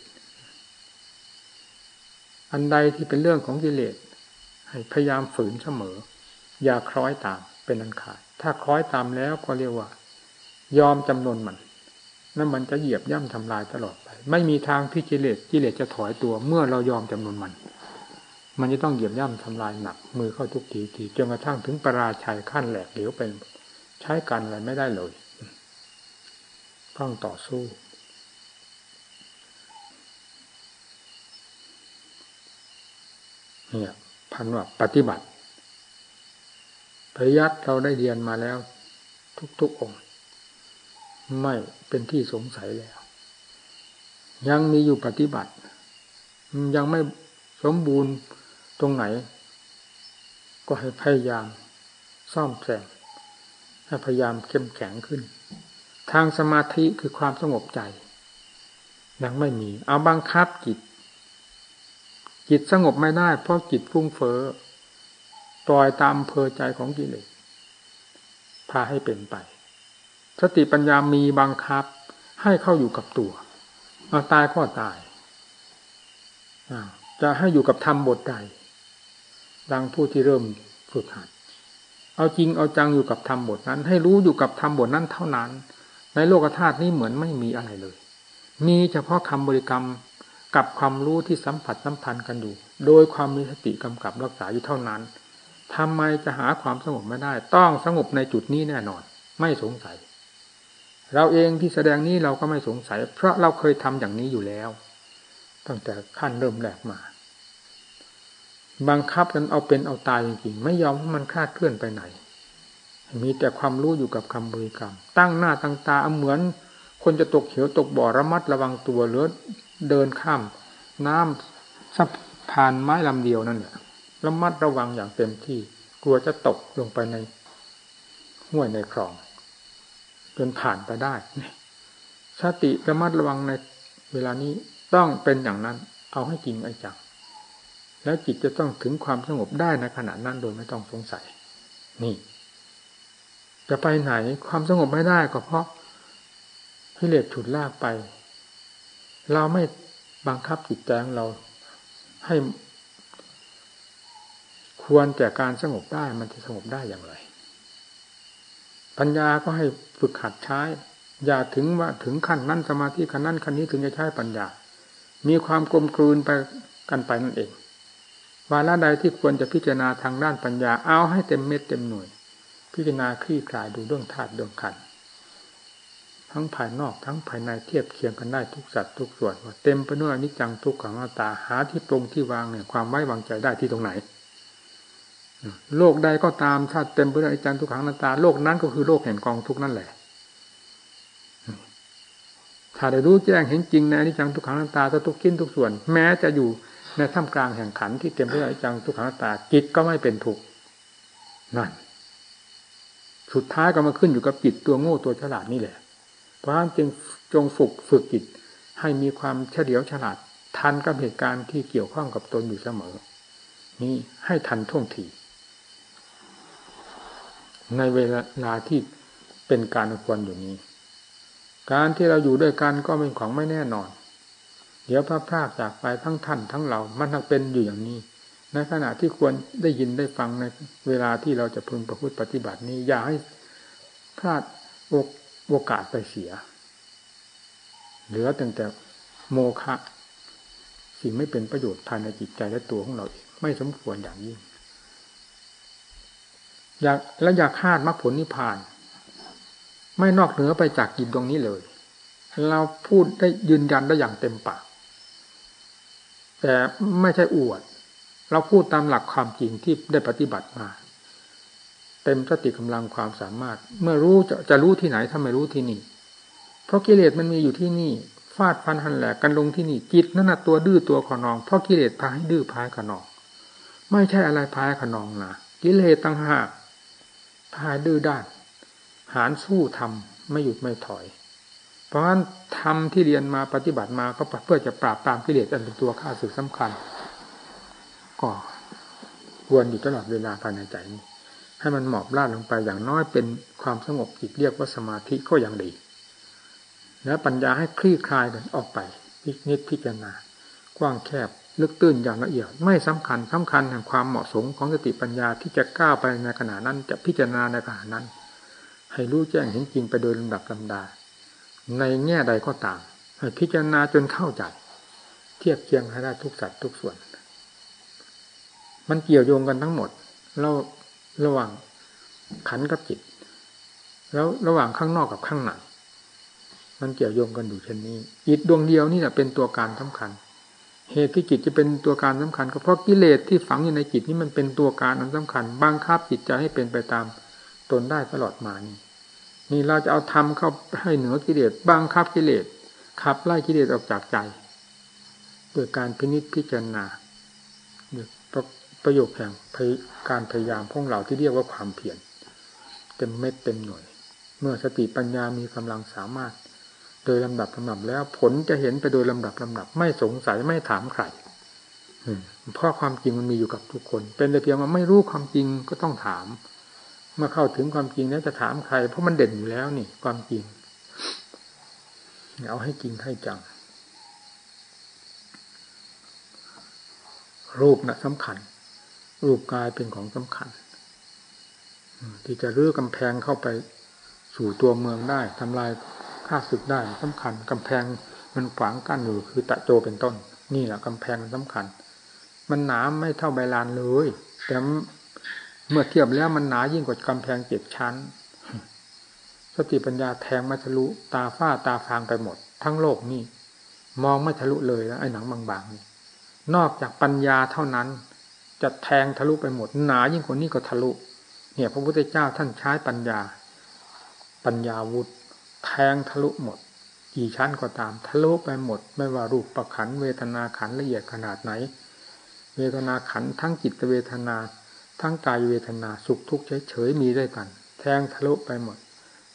อันใดที่เป็นเรื่องของกิเลสให้พยายามฝืนเสมอ อย่าคล้อยตามเป็นอันขาด ถ้าคล้อยตามแล้วก็เรียกว่า ยอมจำนนมัน นั่นมันจะเหยียบย่ำทำลายตลอดไป ไม่มีทางที่กิเลสกิเลสจะถอยตัวเมื่อเรายอมจำนวนมัน มันจะต้องเหยียบย่ำทำลายหนัก มือเข้าทุกทีทีจนกระทั่งถึงปราชัยขั้นแหลกเหลวเป็นใช้กันอะไรไม่ได้เลยต้องต่อสู้เนี่ยพันว่าปฏิบัติพยัตเราได้เรียนมาแล้ว ทุกๆองค์ ไม่เป็นที่สงสัยแล้ว ยังมีอยู่ปฏิบัติ ยังไม่สมบูรณ์ตรงไหน ก็ให้พยายามซ่อมแซมให้พยายามเข้มแข็งขึ้น ทางสมาธิคือความสงบใจยังไม่มี เอาบังคับจิต จิตสงบไม่ได้ เพราะจิตฟุ้งเฟ้อปล่อยตามเพอใจของกิเลสพาให้เป็นไป สติปัญญามีบังคับ ให้เข้าอยู่กับตัวเอาตายก็ตายจะให้อยู่กับธรรมบทใด ดังผู้ที่เริ่มฝึกหัดเอาจริงเอาจังอยู่กับธรรมบทนั้น ให้รู้อยู่กับธรรมบทนั้นเท่านั้น ในโลกธาตุนี้เหมือนไม่มีอะไรเลย มีเฉพาะคำบริกรรมกับความรู้ที่สัมผัสสัมพันธ์กันอยู่ โดยความมีสติกำกับรักษาอยู่เท่านั้นทำไมจะหาความสงบไม่ได้ ต้องสงบในจุดนี้แน่นอน ไม่สงสัย เราเองที่แสดงนี้เราก็ไม่สงสัย เพราะเราเคยทำอย่างนี้อยู่แล้ว ตั้งแต่ขั้นเริ่มแรกมา บังคับกันเอาเป็นเอาตายจริงๆไม่ยอมให้มันคลาดเคลื่อนไปไหน มีแต่ความรู้อยู่กับคำบริกรรม ตั้งหน้าตั้งตาเหมือน คนจะตกเขียวตกบ่อระมัดระวังตัวหรือเดินข้าม น้ำสัผ่านไม้ลำเดียวนั่นเนี่ยระมัดระวังอย่างเต็มที่ กลัวจะตกลงไปในห้วยในคลอง นผ่านไปได้สติระมัดระวังในเวลานี้ต้องเป็นอย่างนั้น เอาให้จริงไอ้จังแล้วจิตจะต้องถึงความสงบได้ในขณะนั้นโดยไม่ต้องสงสัย นี่ จะไปไหนความสงบไม่ได้ก็เพราะพิเลศฉุดลากไป เราไม่บังคับจิตใจของเราให้ควรแต่การสงบได้มันจะสงบได้อย่างไร ปัญญาก็ให้ฝึกหัดใช้ อย่าถึงว่าถึงขั้นนั้นสมาธิขั้นนั้นขั้นนี้ถึงจะใช้ปัญญา มีความกลมกลืนไปกันไปนั่นเองวาระใดที่ควรจะพิจารณาทางด้านปัญญาเอาให้เต็มเม็ดเต็มหน่วย พิจารณาคลี่คลายดูเรื่องธาตุเรื่องขันทั้งภายนอกทั้งภายในเทียบเคียงกันได้ทุกสัตว์ทุกส่วนว่าเต็มไปด้วยอนิจจังทุกขังอนัตตาหาที่ตรงที่วางเนี่ยความไว้วางใจได้ที่ตรงไหน โลกใดก็ตามถ้าเต็มไปด้วยอนิจจังทุกขังนัตตา โลกนั้นก็คือโลกแห่งกองทุกนั่นแหละ ถ้าได้รู้แจ้งเห็นจริงในอนิจจังทุกขังนัตตาทุกขิ้นทุกส่วน แม้จะอยู่ในท่ามกลางแห่งขันที่เต็มไปด้วยจังทุกขังนันตาจิตก็ไม่เป็นทุกข์นั่น สุดท้ายก็มาขึ้นอยู่กับจิตตัวโง่ตัวฉลาดนี่แหละ เพราะฉะนั้นจึงจงฝึกฝึกจิตให้มีความเฉลียวฉลาดทันกับเหตุการณ์ที่เกี่ยวข้องกับตนอยู่เสมอ นี่ให้ทันท่วงที ในเวลาที่เป็นการควรอยู่นี้ การที่เราอยู่ด้วยกันก็เป็นของไม่แน่นอน เดี๋ยวพระพรากจากไปทั้งท่านทั้งเรา มันทั้งเป็นอยู่อย่างนี้ ในขณะที่ควรได้ยินได้ฟังในเวลาที่เราจะพึงประพฤติปฏิบัตินี้ อย่าให้พลาดโอกาสไปเสีย เหลือแต่แต่โมฆะสิ่งไม่เป็นประโยชน์ภายในจิตใจและตัวของเราเองไม่สมควรอย่างยิ่ง อยากและอยากคาดมรรคผลนิพพาน ไม่นอกเหนือไปจากจิตดวงนี้เลย เราพูดได้ยืนยันได้อย่างเต็มปากแต่ไม่ใช่อวด เราพูดตามหลักความจริงที่ได้ปฏิบัติมา เต็มสติกำลังความสามารถ เมื่อรู้จะจะรู้ที่ไหนถ้าไม่รู้ที่นี่ เพราะกิเลสมันมีอยู่ที่นี่ฟาดฟันหันแหลกกันลงที่นี่จิตนั่นนะตัวดื้อตัวขนอง เพราะกิเลสพาให้ดื้อพายขนอง ไม่ใช่อะไรพายขนองนะกิเลสตั้งหาก พายดื้อด้าน หารสู้ทำไม่หยุดไม่ถอย เพราะฉะนั้นทำที่เรียนมาปฏิบัติมาก็เพื่อจะปราบตามกิเลสอันเป็นตัวข้าศึกสำคัญ ก็ควรอยู่ตลอดเวลาภายในใจนี้ให้มันหมอบลาดลงไปอย่างน้อยเป็นความสงบจิตเรียกว่าสมาธิก็ยังดี แล้วปัญญาให้คลี่คลายกันออกไปพิจิตพิจารณากว้างแคบ ลึกตื้นอย่างละเอียด ไม่สำคัญสำคัญแห่งความเหมาะสมของสติปัญญาที่จะก้าวไปในขณะนั้นจะพิจารณาในขณะนั้น ให้รู้แจ้งเห็นจริงไปโดยลำดับลำดา ในแง่ใดก็ตาม ให้พิจารณาจนเข้าใจเทียบเคียงให้ได้ทุกสัตว์ทุกส่วน มันเกี่ยวโยงกันทั้งหมดเราระหว่างขันกับจิต แล้วระหว่างข้างนอกกับข้างในมันเกี่ยวโยงกันอยู่เช่นนี้จิตดวงเดียวนี่แหละเป็นตัวการสำคัญ เหตุที่จิตจะเป็นตัวการสำคัญ ก็เพราะกิเลสที่ฝังอยู่ในจิตนี่มันเป็นตัวการอันสำคัญบังคับจิตใจให้เป็นไปตามตนได้ตลอดมานี่นี่เราจะเอาทำเข้าให้เหนือกิเลสบังคับกิเลสขับไล่กิเลสออกจากใจโดยการพินิจพิจารณาประโยคแห่งการพยายามของเราที่เรียกว่าความเพียรเต็มเม็ดเต็มหน่วย เมื่อสติปัญญามีกำลังสามารถ ดยลำดับลำดับแล้ว ผลจะเห็นไปโดยลำดับลำดับ ไม่สงสัยไม่ถามใครเพราะความจริงมันมีอยู่กับทุกคน เป็นแต่เพียงว่าไม่รู้ความจริงก็ต้องถาม เมื่อเข้าถึงความจริงแล้วจะถามใคร เพราะมันเด่นอยู่แล้วนี่ ความจริงเอาให้จริงให้จัง รูปนะสำคัญ รูปกายเป็นของสำคัญที่จะรื้อกำแพงเข้าไปสู่ตัวเมืองได้ทำลายฆ่าศึกได้สำคัญกำแพงมันขวางกั้นอยู่คือตะโจเป็นต้น นี่แหละกำแพงสำคัญ มันหนาไม่เท่าใบลานเลยแต่เมื่อเทียบแล้วมันหนายิ่งกว่ากำแพงเจ็ดชั้น สติปัญญาแทงไม่ทะลุตาฝ้าตาฟางไปหมด ทั้งโลกนี่มองไม่ทะลุเลยแล้วไอ้หนังบางๆนี่นอกจากปัญญาเท่านั้น จะแทงทะลุไปหมด หนายิ่งกว่านี้ก็ทะลุ เนี่ย พระพุทธเจ้าท่านใช้ปัญญา ปัญญาวุฒิ แทงทะลุหมด กี่ชั้นก็ตาม ทะลุไปหมด ไม่ว่ารูปประขันเวทนาขันละเอียดขนาดไหน เวทนาขันทั้งจิตเวทนา ทั้งกายเวทนาสุขทุกข์เฉยๆมีด้วยกัน แทงทะลุไปหมด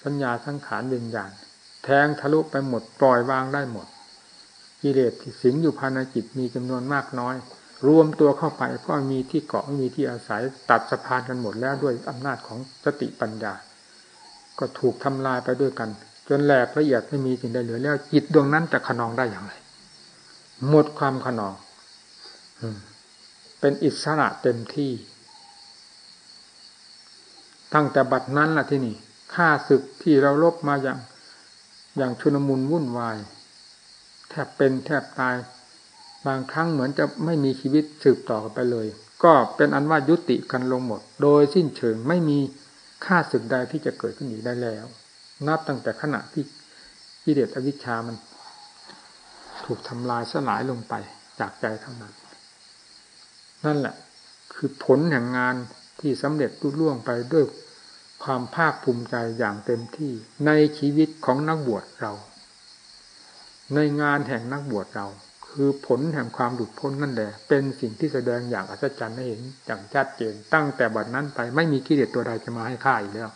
สัญญาสังขารวิญญาณแทงทะลุไปหมด ปล่อยวางได้หมด กิเลสที่สิงอยู่ภายในจิตมีจำนวนมากน้อย รวมตัวเข้าไปเพราะมีที่เกาะมีที่อาศัยตัดสะพานกันหมดแล้วด้วยอำนาจของสติปัญญา ก็ถูกทำลายไปด้วยกัน จนแหลกละเอียดไม่มีสิ่งใดเหลือแล้วจิตดวงนั้นจะขนองได้อย่างไร หมดความขนองเป็นอิสระเต็มที่ ตั้งแต่บัดนั้นล่ะที่นี่ข้าศึกที่เราลบมาอย่าง อย่างชุนมุนวุ่นวาย แทบเป็นแทบตาย บางครั้งเหมือนจะไม่มีชีวิตสืบต่อไปเลย ก็เป็นอันว่ายุติกันลงหมด โดยสิ้นเชิงไม่มีค่าศึกใดที่จะเกิดขึ้นอีกได้แล้ว นับตั้งแต่ขณะที่กิเลสอวิชชามันถูกทำลายสลายลงไปจากใจเท่านั้น นั่นแหละ คือผลแห่งงานที่สำเร็จรุ่ล่วงไปด้วยความภาคภูมิใจอย่างเต็มที่ในชีวิตของนักบวชเรา ในงานแห่งนักบวชเรา คือผลแห่งความหลุดพ้นนั่นแหละ เป็นสิ่งที่แสดงอย่างอัศจรรย์ให้เห็นอย่างชัดเจนตั้งแต่บัดนั้นไปไม่มีกิเลสตัวใดจะมาให้ฆ่าอีกแล้ว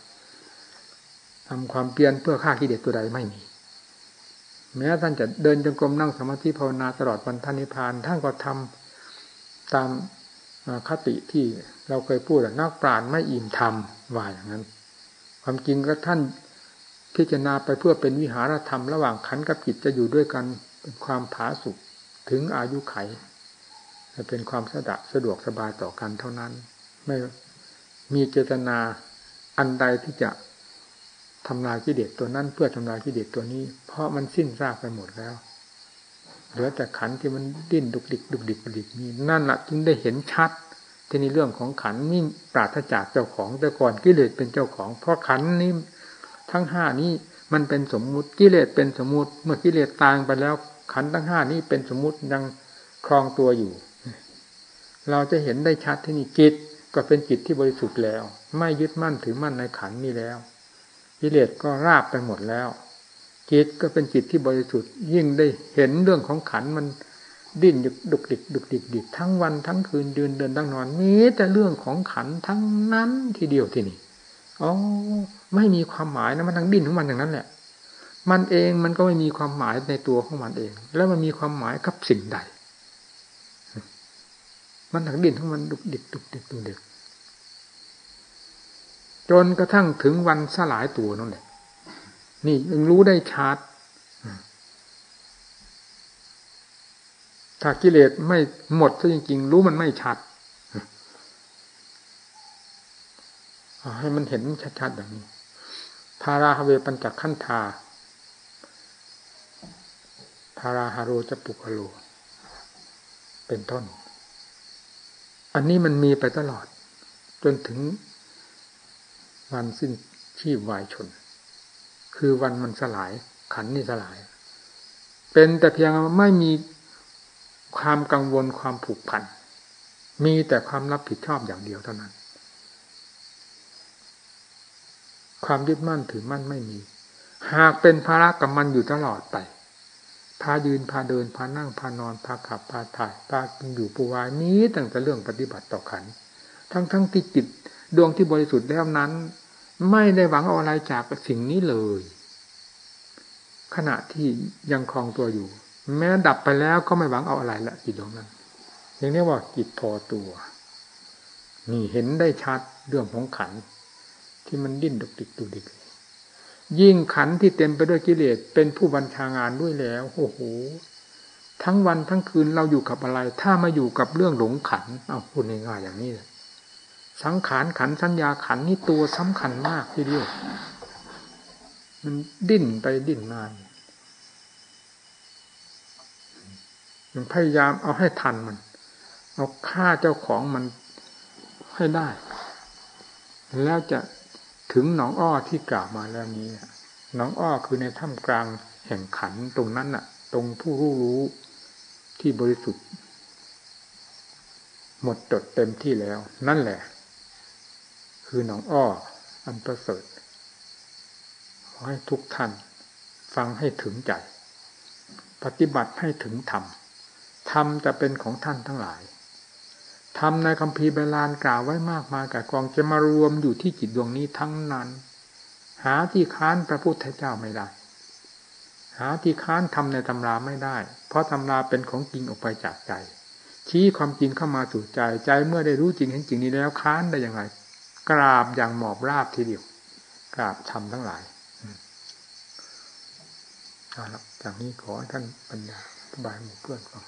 ทำความเปลี่ยนเพื่อฆ่ากิเลสตัวใดไม่มี แม้ท่านจะเดินจงกรมนั่งสมาธิภาวนาตลอดวันท่านนิพพาน ท่านก็ทำตามคติที่เราเคยพูดนักปราชญ์ไม่อิ่มธรรมว่าอย่างนั้น ความจริงก็ท่านพิจารณาไปเพื่อเป็นวิหารธรรมระหว่างขันกับจิตจะอยู่ด้วยกันเป็นความผาสุกถึงอายุไขเป็นความสะดะสะดวกสบายต่อกันเท่านั้น ไม่มีเจตนาอันใดที่จะ ทำลายกิเลสตัวนั้น เพื่อทำลายกิเลสตัวนี้ เพราะมันสิ้นซากไปหมดแล้ว เหลือแต่ขันที่มันดิ้นดุกดิกดุกดิกดุกดิกนี่นั่นแหละจึงได้เห็นชัดที่ในเรื่องของขันนี่ปราศจากเจ้าของแต่ก่อนกิเลสเป็นเจ้าของ เพราะขันนี้ทั้งห้านี้มันเป็นสมมุติกิเลสเป็นสมมุติ เมื่อกิเลสตายไปแล้ว ขันทั้งห้านี้เป็นสมมุติยังครองตัวอยู่ เราจะเห็นได้ชัดที่นี่จิตก็เป็นจิตที่บริสุทธิ์แล้ว ไม่ยึดมั่นถือมั่นในขันนี้แล้ว กิเลสก็ราบไปหมดแล้ว จิตก็เป็นจิตที่บริสุทธิ์ยิ่งได้เห็นเรื่องของขันมันดิ้นดุกดิกดุกดิกดิกทั้งวันทั้งคืนเดินเดินตั้งนอนมีแต่เรื่องของขันทั้งนั้นทีเดียวที่นี่อ๋อไม่มีความหมายนะมันทั้งดิ้นของมันอย่างนั้นแหละ มันเองมันก็ไม่มีความหมายในตัวของมันเอง แล้วมันมีความหมายกับสิ่งใด มันทั้งดิ้นของมันดุกดิกดุกดิกดุกดิก จนกระทั่งถึงวันสลายตัวนั่นแหละนี่ยังรู้ได้ชัดถ้ากิเลสไม่หมดซะจริงๆ รู้มันไม่ชัดให้มันเห็นชัดๆอย่างนี้พาราฮเวปัญจขันธาพาราฮาโรจะปุกโล เป็นต้น อันนี้มันมีไปตลอด จนถึง วันสิ้นชีพวายชน คือวันมันสลาย ขันนี่สลาย เป็นแต่เพียงไม่มีความกังวลความผูกพัน มีแต่ความรับผิดชอบอย่างเดียวเท่านั้น ความยึดมั่นถือมั่นไม่มี หากเป็นภาระกับมันอยู่ตลอดไปพายืนพาเดินพานั่งพานอนพาขับพาถ่ายพากินอยู่ปูวายนี้ตั้งแต่เรื่องปฏิบัติต่อขัน ทั้งทั้งที่จิตดวงที่บริสุทธิ์แล้วนั้น ไม่ได้หวังเอาอะไรจากสิ่งนี้เลย ขณะที่ยังคลองตัวอยู่ แม้ดับไปแล้วก็ไม่หวังเอาอะไรละจิตดวงนั้นอย่างนี้ว่าจิตพอตัว นี่เห็นได้ชัดเรื่องของขันที่มันดิ้นดุกดิกดุดิกยิ่งขันที่เต็มไปด้วยกิเลสเป็นผู้บัญชางานด้วยแล้วโอ้โหทั้งวันทั้งคืนเราอยู่กับอะไร ถ้ามาอยู่กับเรื่องหลงขันเอาพูดง่ายๆอย่างนี้เลย สังขารขันสัญญาขันนี่ตัวสำคัญมากทีเดียวมันดิ้นไปดิ้นมามันพยายามเอาให้ทันมัน เอาฆ่าเจ้าของมันให้ได้ แล้วจะถึงหนองอ้อที่กล่าวมาแล้วนี้หนองอ้อคือในถ้ำกลางแห่งขันตรงนั้นน่ะ ตรงผู้รู้รู้ที่บริสุทธิ์ หมดจดเต็มที่แล้ว นั่นแหละ คือหนองอ้ออันประเสริฐขอให้ทุกท่านฟังให้ถึงใจ ปฏิบัติให้ถึงธรรมธรรมจะเป็นของท่านทั้งหลายธรรมในคำพีเบลานกล่าวไว้มากมายกับกองจะมารวมอยู่ที่จิตดวงนี้ทั้งนั้น หาที่ค้านพระพุทธเจ้าไม่ได้ หาที่ค้านทำในตำราไม่ได้ เพราะตำราเป็นของจริงออกไปจากใจ ชี้ความจริงเข้ามาสู่ใจใจเมื่อได้รู้จริงเห็นจริงนี้แล้วค้านได้อย่างไร กราบอย่างหมอบราบทีเดียวกราบทำทั้งหลายเอาละจากนี้ขอท่านปัญญาบายหมู่เพื่อนฟัง